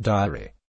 Diary